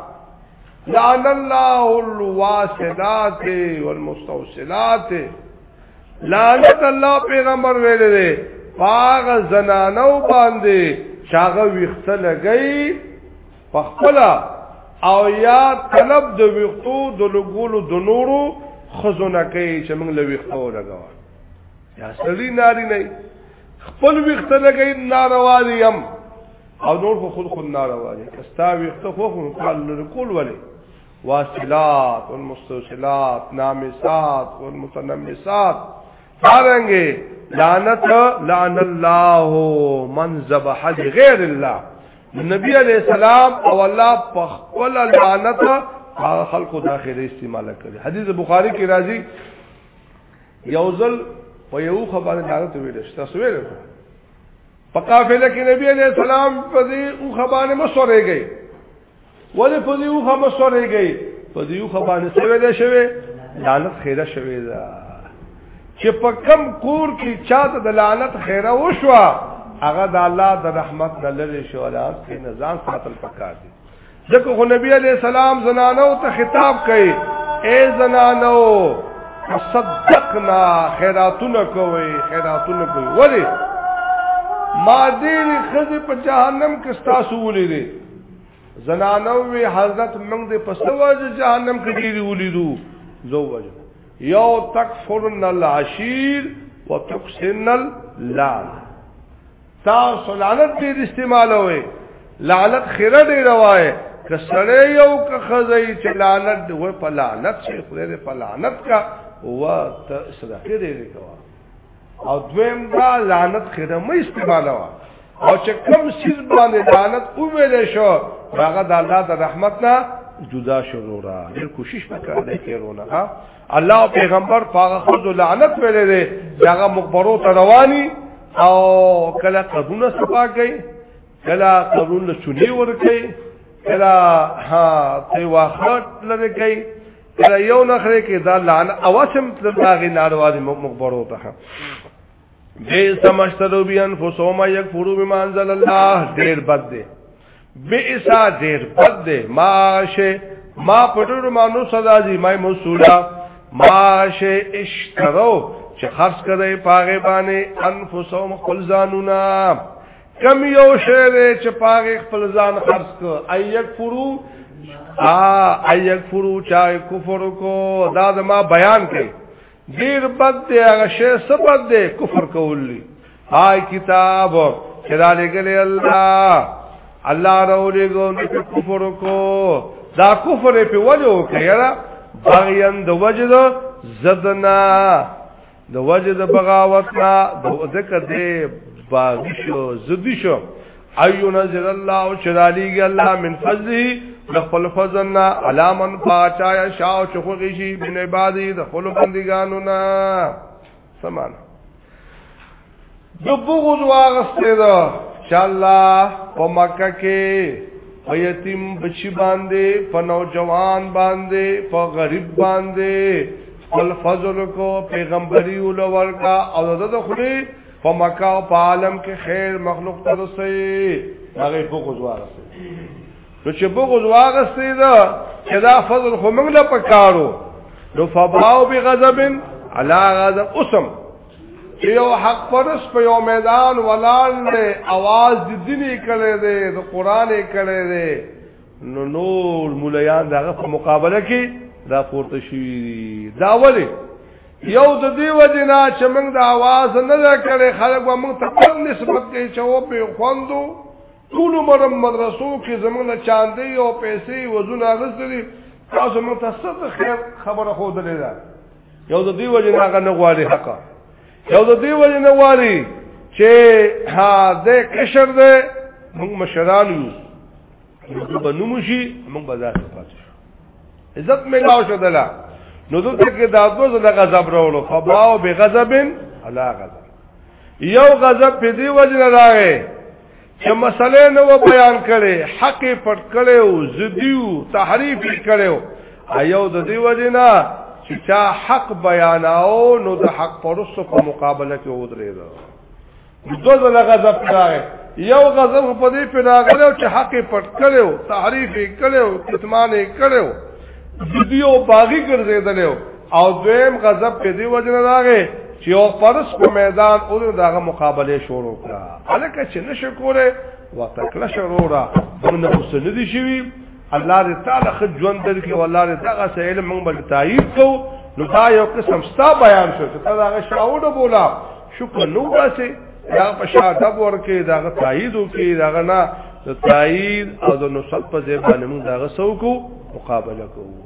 لعن الله الواسلات والمستوصلات لعنت الله پیغمبر ویل دی باغ زنانو باندې شاغه ویخته لګئی پخپلا او یا طلب د ویختو د لګولو د نورو خزونه کوي چې موږ له ویختو لګوا یا سړی ناری نه خپل ویخته لګئی ناروا دی هم او نور خو خود خود ناروا دي کستا ویخته خو خو قال لرکول ولې واصلات والمستوصلات نامسات والمتنمسات دارنګي لعنت لعن الله من ذبح لغير الله نبی علیہ السلام او الله په خپل لعنت هغه خلکو د اخري استعمال کړي حدیث بخاری کې راځي یوزل په یو خبره دارته ویل شته سویل په قافله کې نبی علیہ السلام په دې او خبره مسورې گئی ولی په دې وخه مسورېږي په دې وخه باندې څه ویل شوی لعنت خیره شوی دا چې په کم کور کې چاته د لعنت خیره وشوه هغه د الله د رحمت نه لری شو لاس کې نزان ساتل پکار دي ځکه خو نبی علی السلام زنانو ته خطاب کوي اے زنانو صدقنا خیراتونه کوي خیراتونه کوي ولی ما دې خزه په جهنم کې ستاسو ولې دي زنانو وی حضرت موږ د پسواج جهنم کې ډیری ولیدو دو وجه یو تکفرن العشیر وتقسن اللعن تاسو لعنت دې استعمالوي لعنت خیره دې روایت کسړې یو که خزې چې لعنت دې ور په لعنت شي خدای دې په لعنت کا و ته صدقه دې کوه او دویم دا لعنت خیره مې استعماله وا او چې کم سیز باندې لعنت او ویل شو هغه د الله د رحمت نه جدا شروع را ډیر کوشش وکړه خیرونه ها الله پیغمبر پاغه خود لعنت ویلې دي هغه مخبرو ته رواني او کله قبول سپا کوي کله قبول چونی ور کوي کله ها ته واخت لره کوي کله یو نخره کې دا لعن اواسم تل داغه ناروا دي مخبرو ته به سمشترو بیان فسوما یکفرو بما انزل الله ډیر بد دي بیسا ډیر بد دي ماشه ما پټو مانو صدا دي مې موصولا ماشه اشترو چې خرڅ کړي پاغه باندې انفسهم خپل ځانونه کم یو شی دی چې پاغه خپل ځان خرڅ کو ایک فرو ا ایک فرو چا کفر کو دا زما بیان کړي ډیر بد دی هغه شی سبد دی کفر کولی آی کتاب چې دا لګلې الله الله راولې ګو کفر کو دا کفر په وجه وکړه بغیان د وجه زدنا د وجه د بغاوت نه د ذکر دی باغی شو زدی شو ایو نزل الله او چرالیږي الله من فضله د خپل فضل نه علامن پاچا یا شاو چخوږي شي بن عبادی د خپل بندګانو نه سمانه د بغض واغسته ده چې الله په مکه کې په یتیم بچی باندې په نوجوان باندې په غریب باندې خپل فضل کو پیغمبري ول ورکا او د خلی په مکه او په عالم کې خیر مخلوق ته رسي هغه بغض واغسته نو چې بغض واغسته ده چې دا فضل خو موږ له پکارو نو فباو بغضبن علا غضب اسم چې یو حق پرس په یو میدان ولان دی आवाज د دیني کړي دی د قران کړي دی نو نور مولایان دغه په مقابله کې دا پورته شي دا ولی یو د دې وجنا چې موږ د आवाज نه لکړي خلک و موږ ته خپل نسبت کوي چې و په خوندو ټول عمر مدرسو کې زمونږ چاندې او پیسې وزن اغستلي تاسو موږ ته څه خیر خبره خو درې ده یو د دې وجه نه غنه غواړي حق یو د دې وجه نه غواړي چې ها دې کشر دې موږ مشران یو موږ بنوم شي موږ بازار ته پاتې شو عزت ملاو شو دلا نو دلته کې دا دوه زله غضب راولو فباو بغضب علا غضب یو غضب په دې وجه نه راغی چې مسلې نو بیان کړي حق پټ کړي او زديو تحریف کړي ایو د دې وجنا چې چا حق بیاناو نو د حق پرستو په مقابله کې ودرېد دو ځل غضب کړي یو غضب په دې پیراغلو چې حق پټ کړو تحریف کړو کتمان کړو زديو باغی ګرځیدلو او دویم غضب په دې وجه نه راغی چې او پرس په میدان او دغه مقابله شروع کړه الکه چې نشه کوله وتکله شروع را دونه حسن دي شوی الله دې تعالی خ ژوند درکې والله دې دغه سهیل موږ بل تایید کو نو دا یو قسم ستا بیان شو چې دا هغه شاوډه بولا شکر نو باسي دا په شاده ورکه دا غ تایید وکي دا غ نه د تایید او د نصرت په ځای باندې موږ دا غ سو کو مقابله کوو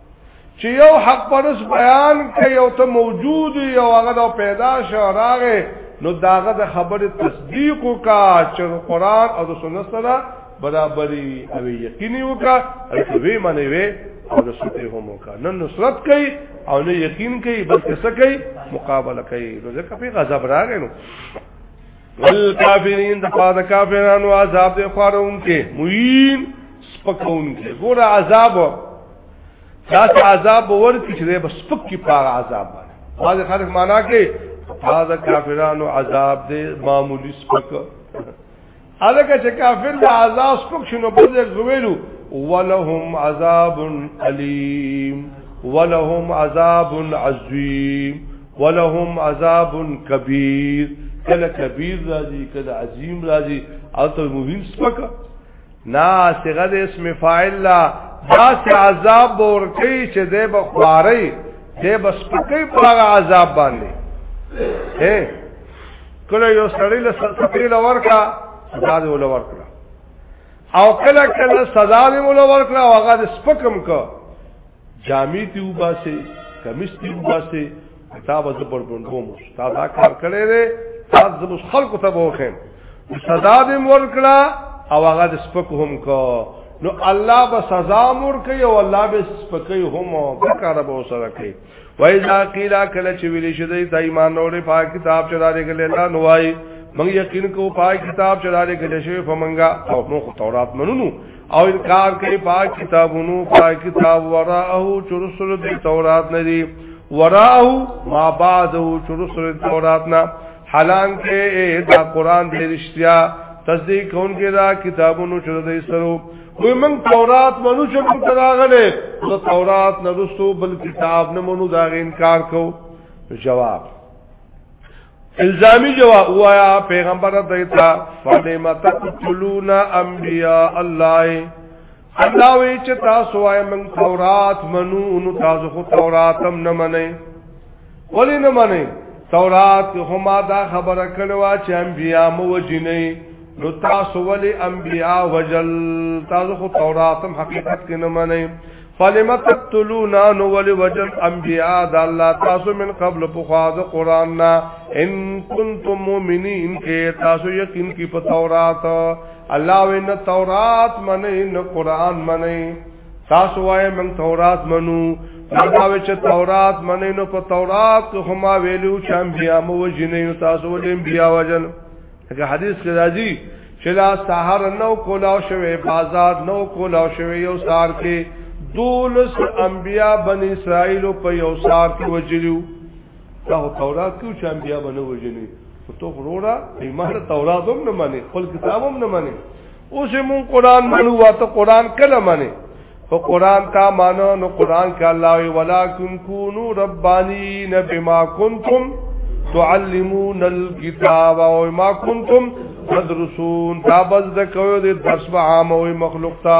چې یو حق پرس بیان کوي او ته موجود یو هغه د پیدا شو راغې نو داغه د خبره تصدیق وکا چې قرآن او د سنت سره برابرۍ او یقیني وکا او وی منی وی او د سنت هم وکا نن نصرت کوي او نه یقین کوي بلکې څه کوي مقابله کوي نو ځکه په غضب راغې نو والکافرین د پاد کافرانو عذاب دی خورون کې موین سپکون کې ګور عذاب دا عذاب ورته چې به سپک کې پاره عذاب باندې باز خلک معنا کې پاد کافرانو عذاب دی معمولی سپک الکه چې کافر د عذاب سپک شنو په دې غویلو ولهم عذاب الیم ولهم عذاب عظیم ولهم عذاب کبیر کله کبیر راځي کله عظیم راځي او ته مهم سپکا نا صيغه د اسم فاعل لا داس عذاب ورکی چې د بخواري د بسپکې پر عذاب باندې اے کله یو سړی له سپکې لور کا سزا دی ولور کړه او کله کله سزا دی ولور کړه او هغه سپکم کو جامی تی وباسه کمیس تی وباسه کتاب از پر بندوم تا دا کار کړی دی تاسو زموږ خلکو ته وخم سزا دې ورکړه او هغه د سپک هم کو نو الله به سزا مور کوي او الله به سپکي هم او کار به سره کوي وای ذا قیلا کله چې ویل شي د ایمان اورې په کتاب چې داري کله الله نو وای من یقین کو پای کتاب چې داري کله شي فمنګا او نو تورات منونو او انکار کوي پاک کتابونو پاک کتاب وراه چې رسول دی تورات نه دی وراه ما بعد چې رسول تورات نه حالان کې دا قران دی رښتیا تصدیق کوونکې دا کتابونو چې دی سره وی من تورات منو چې موږ تراغله نو تورات نه رسو بل کتاب نه منو دا انکار کو جواب الزامی جواب وایا پیغمبر دیتا فلم تقتلون انبیاء الله الله وی چې تاسو وای من تورات منو نو تاسو خو تورات هم نه منئ ولی نه منئ تورات هما دا خبره کړوا چې انبیاء مو وجنې نو تاسو ولی انبیاء وجل تاسو خو تورات هم حقیقت کې نه منئ فلم تقتلون ان ول وجل انبیاء د الله تاسو من قبل بخواز قران نا ان کنتم مؤمنین کې تاسو یقین کی په تورات الله وین تورات منه نه قران منه تاسو وای من تورات منو ناوی چې تورات منې نو په تورات کې هما ویلو چې انبیا مو وجنې تاسو ولې انبیا وجن لکه حدیث کې راځي چې لا سحر نو کولاو شوی بازار نو کولاو شوی یو سار کې دولس انبیا بن اسرائیل په یو سار کې وجلیو دا تورات کې چې انبیا بنو وجلی خو تو غرورا ایمان تورات هم نه مانی خپل کتاب هم نه مانی اوس مون قران منو واته قران کله منی او قران تا مانو نو قران کې الله وی ولکم کونو ربانین بما کنتم تعلمون الكتاب او ما کنتم تدرسون دا بس د کوي د درس به عام او مخلوق ته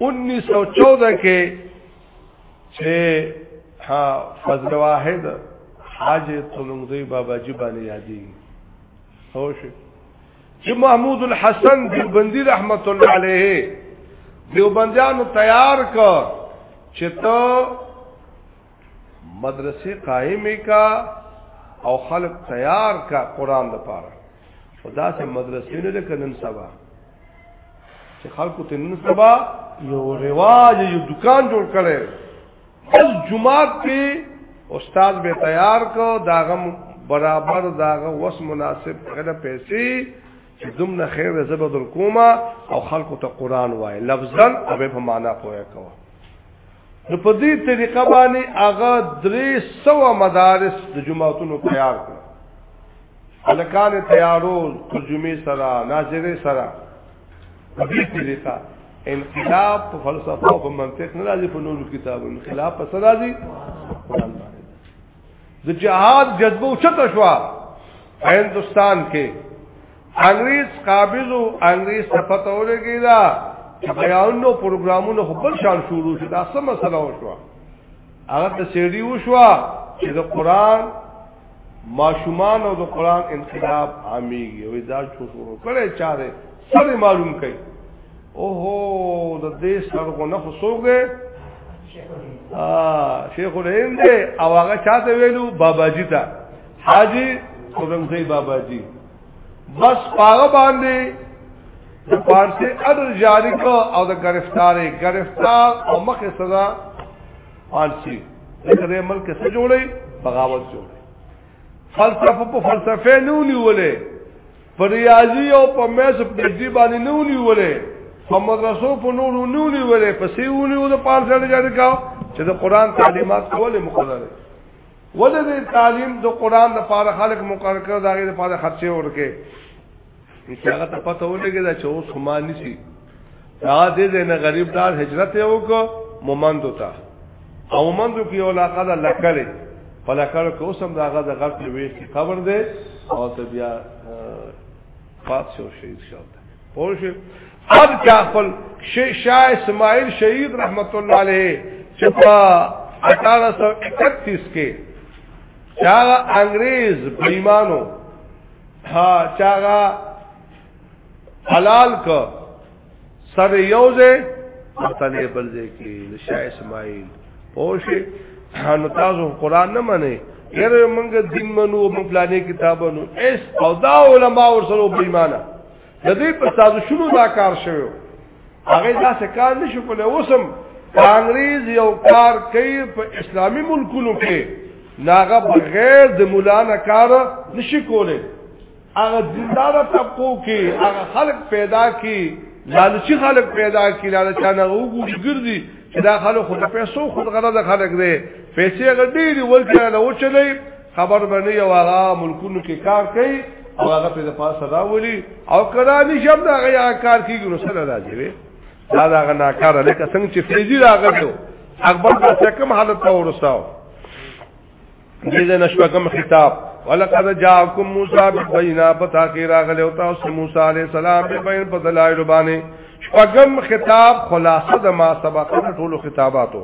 1914 کې چې ها فضل واحد حاج تلمذی بابا جی باندې یادی هو شي چې محمود الحسن دیوبندی رحمت الله علیه دیوبندیانو تیار کړ چې ته مدرسې قائمې کا او خلق تیار کا قران لپاره خدا سے مدرسې نه لکه نن سبا چې خلکو ته نن سبا یو رواج یو دکان جوړ کړي بس جمعات کې استاد به تیار کو داغه برابر داغه وس مناسب کړه پیسې چې دومره خیر زبد الکوما او خلکو ته قران وای لفظا او په معنا پوهه کوه نو په دې طریقه باندې هغه 300 مدارس د جمعاتونو تیار کړ الکان تیارو ترجمه سره ناظره سره په دې طریقه انقلاب په فلسفه او په منطق نه راځي په نورو کتابو انقلاب په سره راځي قرآن باندې د جهاد جذبه چته شو هندستان کې انګريز قابض او انګريز صفته ورګی دا بیانونو پروګرامونو خپل شان شروع شو دا سم مسله وشو هغه ته سیډي وشو چې د قرآن ماشومان او د قران انقلاب عاميږي وې دا چې شروع کړي چاره سره معلوم کړي اوهو د دې سرغو نه خصوګه ا شیخ الهند او هغه چاته ویلو بابا جی تا حاجی اورنګزی بابا جی بس پاغه باندې د پارسي ادر جاری کو او د گرفتارې گرفتار او مخه سزا پالسی دغه دې ملک څه جوړي بغاوت جوړي فلسفه په فلسفه نه ونیولې په ریاضي او په میس په دې باندې نه ونیولې په مدرسو په نور نه ونیولې په سی ونیو د پالسل جاری کاو چې د قران تعلیمات کولې مقرره ولې تعلیم د قران د پاره خلق مقرر کړ دا غي د پاره خرچه ورکه چې هغه ته پته ولګی دا چې اوس ما نسی دا دې دې نه غریب دار هجرت یو کو مومندو تا او مومندو کې یو علاقه دا لکړې په لکړو کې اوس هم دا هغه د غرب وی چې قبر دې او ته بیا فات شو شهید شو پوه شو اب چا خپل شاه اسماعیل شهید رحمت الله علیه چې په 1831 کې چا انګريز بېمانو ها چاغه حلال کو سر یوزه تنه بلځه کې شاه اسماعیل پوښي نو تاسو قران نه منئ یره موږ دین منو موږ پلانې کتابونو اس او دا علما ورسره بېمانه د دې په سازشونو دا کار شوی هغه دا څه کار نشو کولای اوسم کانګریز یو کار کوي په اسلامي ملکونو کې ناغه بغیر د مولانا کار نشي کولای هغه دیندار طبقو کې هغه خلق پیدا کی لالچی خلق پیدا کی لالچانه وګوري ګرځي چې دا خلک خود پیسو خود غره د خلک دی پیسې غډې دی ولکه نه وچلې خبر باندې یو هغه ملکونو کې کار کوي او هغه په پاسه راولي او کړه نشم دا هغه کار کیږي نو سره راځي وي دا دا هغه ناکاره لکه څنګه چې فیزی راغلو اکبر په کوم حالت ته ورساو دې دې نشوکم خطاب ولقد جاءكم موسى بالبينا فتاخير اغله او تاسو موسی عليه السلام په بین په دلایل باندې شپږم خطاب خلاصه د ما سبق ټولو خطاباتو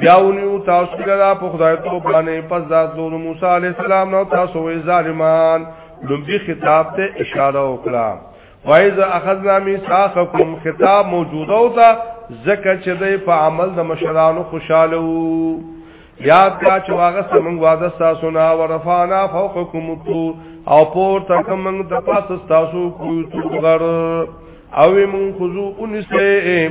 بیا ونیو تاسو لرا په خدای تو باندې پس ذات نور موسی علی السلام نو تاسو وی ظالمان لومبي خطاب ته اشاره وکړه وایز اخذنا میثاقکم خطاب موجوده او تا زکه چې د په عمل د مشرانو خوشاله وو یاد کا چې واغه سمنګ واده تاسو نه ورفانا فوقکم الطور او پور تک من د پاس تاسو کو تو غر او من خذو انسه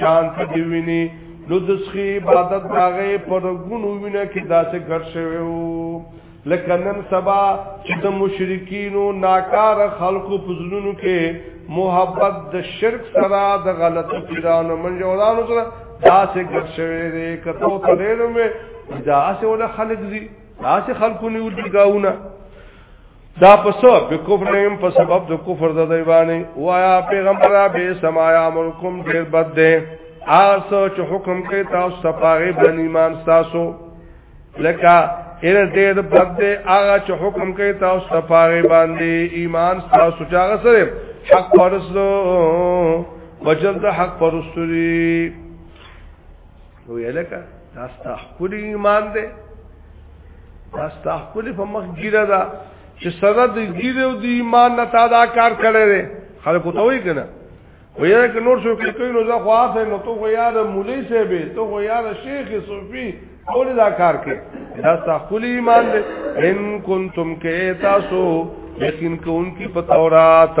شان ته دی ویني نو د سخي عبادت داغه پر ګونو وینه کې داسې ګټ شوی وو لکه نن سبا چې د مشرکینو ناکار خلقو پزلونو کې محبت د شرک سره د غلط پیرانو منجورانو سره داسې ګټ شوی دی کته ته لرم دا اسه ول خلق دي داسې خلقو نیول دي گاونه دا په سبب د کفر هم په سبب د کفر د دی باندې وایا پیغمبر به سمایا ملکم ډیر بد دی آس چې حکم کوي تاسو سپاره بن ایمان تاسو لکه ان ډیر بد دی هغه چې حکم کوي تاسو سپاره باندې ایمان تاسو چاغه سره حق پرسو وجل د حق پرسوري نو یلکه دا ستا خپل ایمان دی دا ستا خپل په مخ ګیره ده چې سره د ګیره او د ایمان نه تا دا کار کړی دی خلکو ته وایي کنه ویره که نور شو کې کوي نو زه خو آسه نو تو خو یاد مولوی صاحب تو خو یاد شیخ صوفي ټول دا کار کوي دا ستا خپل ایمان دی ان کنتم کې تاسو یقین کوونکی په تورات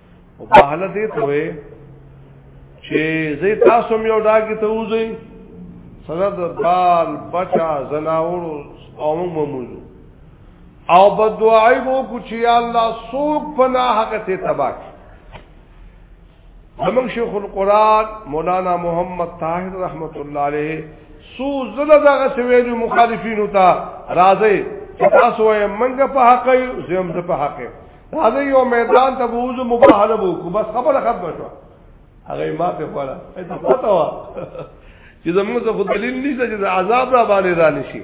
او په حاله دې ته وې چې زه تاسو مې یو ډاګه ته وځي سره د بال بچا زناور او موموزو او بدوای وو کو چې الله سوق پنا حق ته تباک زمون شیخ القران مولانا محمد طاهر رحمت الله علیه سو زله دغه سویل مخالفین وتا راځي تاسو یې منګه په حق یې زم په حق یې دا دی یو میدان ته ووزو مباهله وو کو بس خبره ختمه شو هغه ما په خواله ته پتا وا چې زموږ څه خو دلیل نشته چې عذاب را باندې را نشي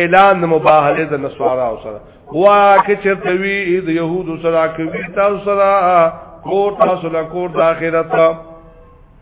اعلان مباهله د نسوارا او سره وا کې چرته وی د يهودو سره کوي تاسو سره کو تاسو له کور د اخرت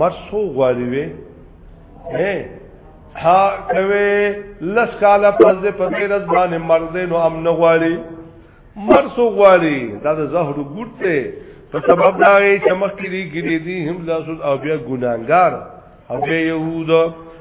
مر سو غواړي وي اے ها کوي لس کاله پس دې په دې رز باندې مر دې نو امن غواړي مر سو غواړي دا د زهر ګورته په سبب دا چې مخکې دې ګرې دي هم لاسو او بیا ګناګار او بیا يهود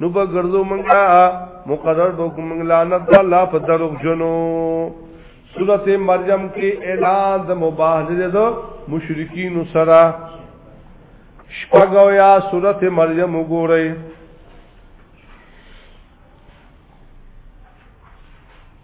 نو به ګرځو مونږه مقرر به کوم لعنت الله په دروغ جنو سورت مریم کې اعلان د مباهله د مشرکین سره شپږو یا سورت مریم وګورئ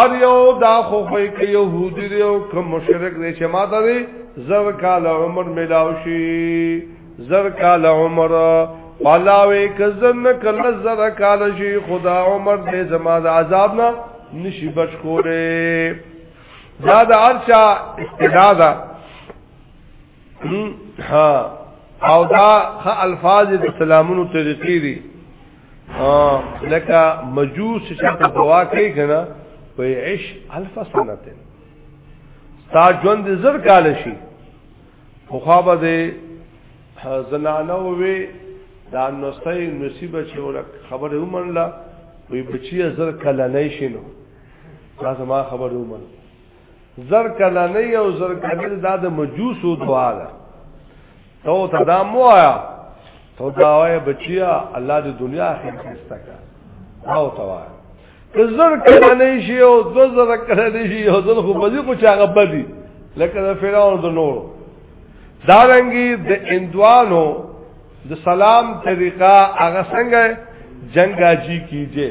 ار یو دا خو خو کې يهودي دی او کوم مشرک دی چې ما ته دی زر کال عمر ملاو شي زر کال عمر پلاوي کزن کله زر کال شي خدا عمر دې زما د عذاب نه نشي بچ کوله دا د ارچا استدا دا ها او دا خ الفاظ د سلامونو طریقې دي لکه مجوس چې ته دوا کوي کنه په عش الف سنه تا ژوند زر کال شي خو خابه دې زنانه وي دا نوستي نصیب چې ور خبره ومنله وي بچي زر کال نه شینو دا زما خبره ومنله زر کلنې او زر کلنې دا د مجوسو دعا ده تو ته دا مو آیا تو دا وای بچیا الله دې دنیا اخر کې استکا او تو وای که زر کلنې شي او دو زر کلنې شي او زر خو بځي کو چاغه بدی لکه د فرعون د نور دا رنګي د اندوانو د سلام طریقہ هغه څنګه جنگ اجی کیجه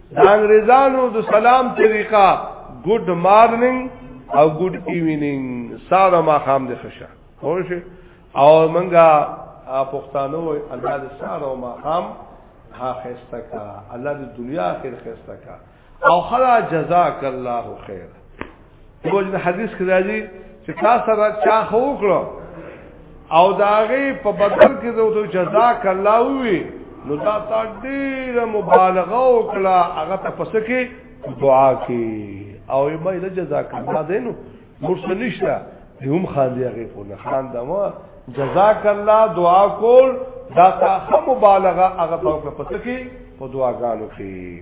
د انګريزانو د سلام طریقه ګډ مارننګ او ګډ ایوننګ ساده ما خام دي خشه خوشه او منګه پښتانو الله دې ساده او ما خام ها خسته کا الله دې دنیا اخر خسته کا او خلا جزاک الله خیر روز د حدیث کې راځي چې تاسو را چا خو وکړو او داغه په بدل کې دوی جزاک الله وی نو دا تا ډیر مبالغه وکړه هغه ته پس کې دعا کې او ما له جزاک الله دینو مرسل نشته هم خان دی هغه په نه خان دا ما جزاک الله دعا کول دا تا خو مبالغه هغه ته پس کې په دعاګانو کې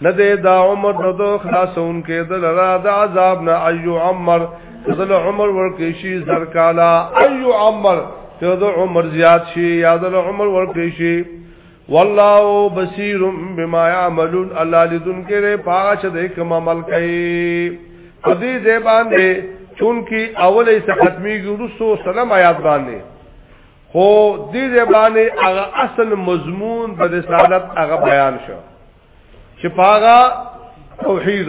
ندې دا عمر نو دو خلاصون کې د لرا د عذاب نه ايو عمر دل عمر ورکې شي زر کالا ايو عمر ته د عمر زیات شي یا د عمر ورکې شي والله بصیر بما يعملون الله لذن کې نه پاش دې کوم عمل کوي دې دې باندې چون کې اولې څه ختمي ګورسو سلام آیات باندې خو دې دې باندې هغه اصل مضمون د رسالت هغه بیان شو چې پاغا توحید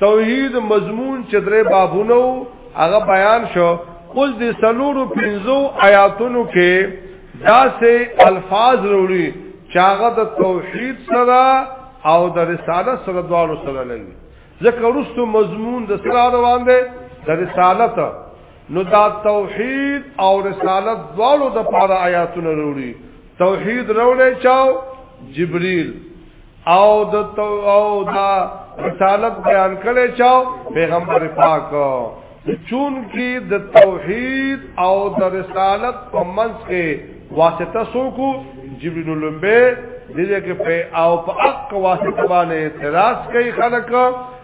توحید مضمون چې درې بابونو هغه بیان شو اوس د سلورو پنځو آیاتونو کې دا سه الفاظ وروړي چې هغه د توحید سره او د رسالت سره دواړو سره لګي ذکر رستو مضمون د سره روان دی د رسالت نو دا توحید او رسالت دوالو د پاره آیاتونه وروړي توحید وروړي چاو جبريل او د تو او دا رسالت بیان کړي چاو پیغمبر پاک چون کې د توحید او د رسالت په منځ کې واسطه سوکو جبريل لمبه دې کې په او په حق واسطه باندې اعتراض کوي خلک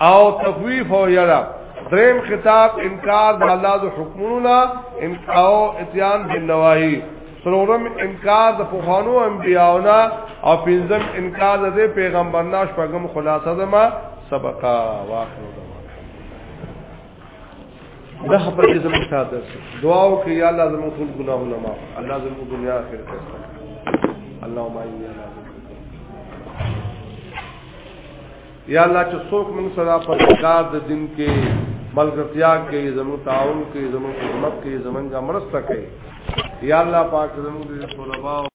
او تخویف او یرا دریم خطاب انکار د الله د حکمونو نه انکار اتیان بالنواهی سرورم انکار د فخانو انبیاونا او پنځم انکار د پیغمبر ناش پغم خلاصه زما سبقا واخر دا خبر چې زموږ ساده دعا او کې یا الله زموږ ټول ګناهونه معاف الله زموږ دنیا آخرت اللهم اجعلنا یا الله چې څوک موږ سره په کار د دین کې ملګرتیا کې زمو تعاون کې زمو خدمت کې زمونږه مرسته کوي یا الله پاک زموږ د طلباء